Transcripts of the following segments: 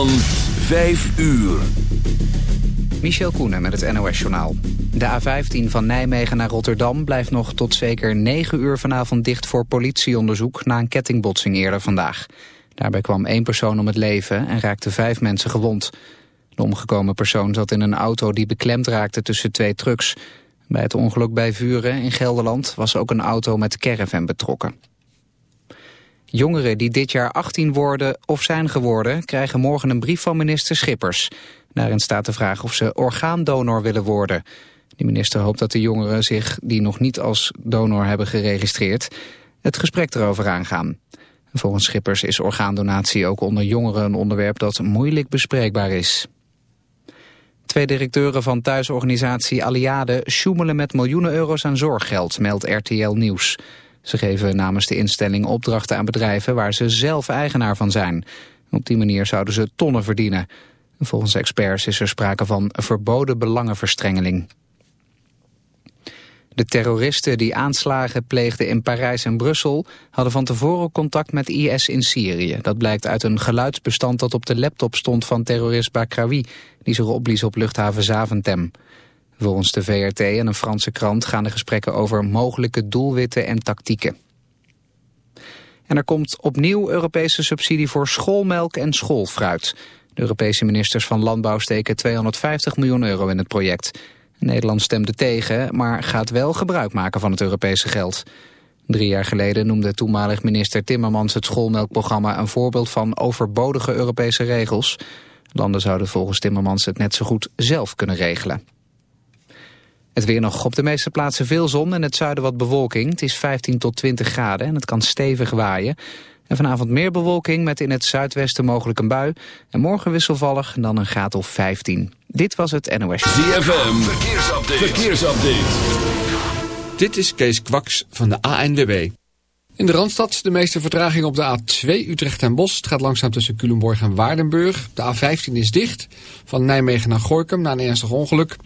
van 5 uur. Michel Koenen met het NOS-journaal. De A15 van Nijmegen naar Rotterdam blijft nog tot zeker 9 uur vanavond dicht voor politieonderzoek na een kettingbotsing eerder vandaag. Daarbij kwam één persoon om het leven en raakte vijf mensen gewond. De omgekomen persoon zat in een auto die beklemd raakte tussen twee trucks. Bij het ongeluk bij Vuren in Gelderland was ook een auto met caravan betrokken. Jongeren die dit jaar 18 worden of zijn geworden... krijgen morgen een brief van minister Schippers. Daarin staat de vraag of ze orgaandonor willen worden. De minister hoopt dat de jongeren zich die nog niet als donor hebben geregistreerd... het gesprek erover aangaan. Volgens Schippers is orgaandonatie ook onder jongeren een onderwerp dat moeilijk bespreekbaar is. Twee directeuren van thuisorganisatie Aliade sjoemelen met miljoenen euro's aan zorggeld, meldt RTL Nieuws. Ze geven namens de instelling opdrachten aan bedrijven waar ze zelf eigenaar van zijn. Op die manier zouden ze tonnen verdienen. Volgens experts is er sprake van verboden belangenverstrengeling. De terroristen die aanslagen pleegden in Parijs en Brussel... hadden van tevoren contact met IS in Syrië. Dat blijkt uit een geluidsbestand dat op de laptop stond van terrorist Bakrawi... die zich opblies op luchthaven Zaventem. Volgens de VRT en een Franse krant gaan de gesprekken over mogelijke doelwitten en tactieken. En er komt opnieuw Europese subsidie voor schoolmelk en schoolfruit. De Europese ministers van Landbouw steken 250 miljoen euro in het project. Nederland stemde tegen, maar gaat wel gebruik maken van het Europese geld. Drie jaar geleden noemde toenmalig minister Timmermans het schoolmelkprogramma een voorbeeld van overbodige Europese regels. Landen zouden volgens Timmermans het net zo goed zelf kunnen regelen. Het weer nog op de meeste plaatsen veel zon en het zuiden wat bewolking. Het is 15 tot 20 graden en het kan stevig waaien. En vanavond meer bewolking met in het zuidwesten mogelijk een bui. En morgen wisselvallig en dan een graad of 15. Dit was het NOS. ZFM, verkeersupdate. verkeersupdate. Dit is Kees Kwaks van de ANWB. In de Randstad de meeste vertraging op de A2 Utrecht en Bos. Het gaat langzaam tussen Culemborg en Waardenburg. De A15 is dicht. Van Nijmegen naar Gorkum na een ernstig ongeluk.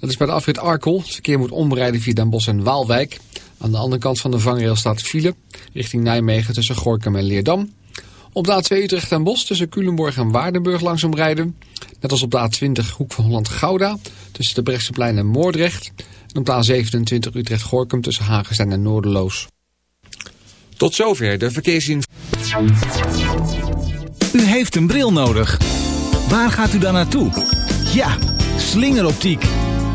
Dat is bij de afrit Arkel. Het verkeer moet omrijden via Den Bosch en Waalwijk. Aan de andere kant van de vangrail staat file richting Nijmegen tussen Gorkum en Leerdam. Op de A2 Utrecht en Bos tussen Culemborg en Waardenburg langzaam rijden. Net als op de A20 Hoek van Holland-Gouda tussen de Brechtseplein en Moordrecht. En op de A27 Utrecht-Gorkum tussen Hagenstein en Noorderloos. Tot zover de verkeersinformatie. U heeft een bril nodig. Waar gaat u dan naartoe? Ja, slingeroptiek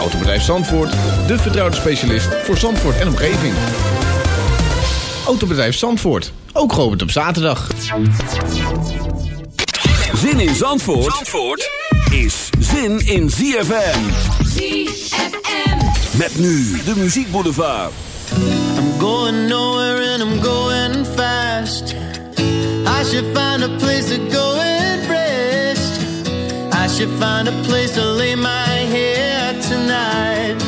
Autobedrijf Zandvoort, de vertrouwde specialist voor Zandvoort en omgeving. Autobedrijf Zandvoort, ook geopend op zaterdag. Zin in Zandvoort, Zandvoort is zin in ZFM. ZFM. Met nu de muziekboulevard. I'm going nowhere and I'm going fast. I should find a place to go and rest. I should find a place to lay my head tonight.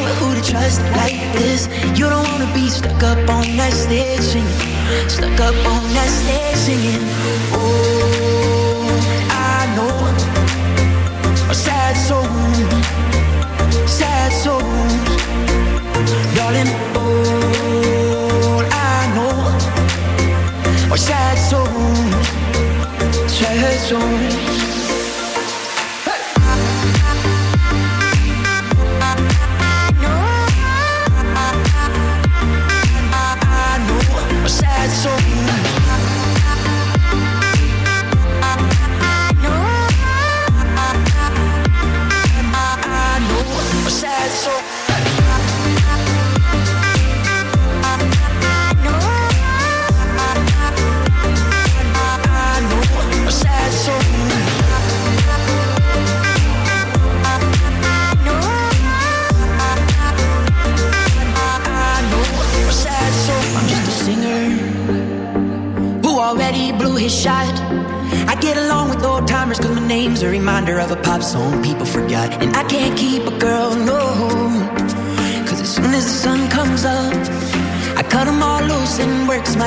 trust like this. You don't wanna be stuck up on that stage singing, stuck up on that stage singing. Oh, I know a sad soul, sad souls, darling. All I know are sad souls, sad souls.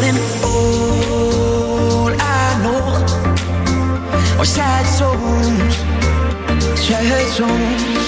Darling, all I know are sad souls, sad souls.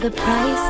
The price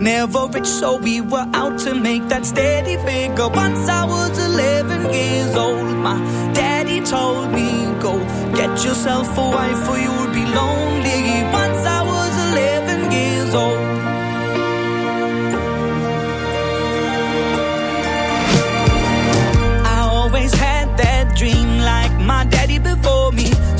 Never rich, so we were out to make that steady figure. Once I was 11 years old, my daddy told me, Go get yourself a wife or you'll be lonely.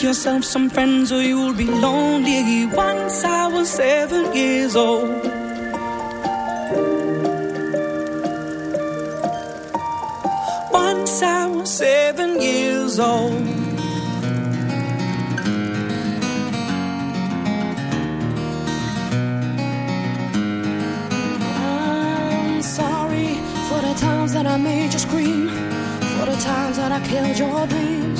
Make yourself some friends or you'll be lonely. Once I was seven years old. Once I was seven years old. I'm sorry for the times that I made you scream For the times that I killed your dreams.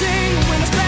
sing when I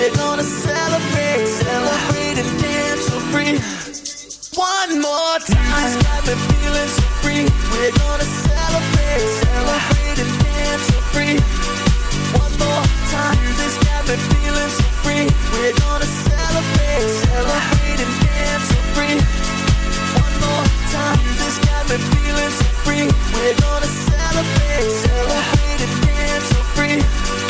We're gonna celebrate, celebrate and dance for free. One more time, this got my feelings so free, we're gonna celebrate, celebrate and dance for free. One more time, this got my feelings free. We're gonna celebrate, celebrate and dance for free. One more time, this got my feelings so free. We're gonna celebrate, cell free and dance so free.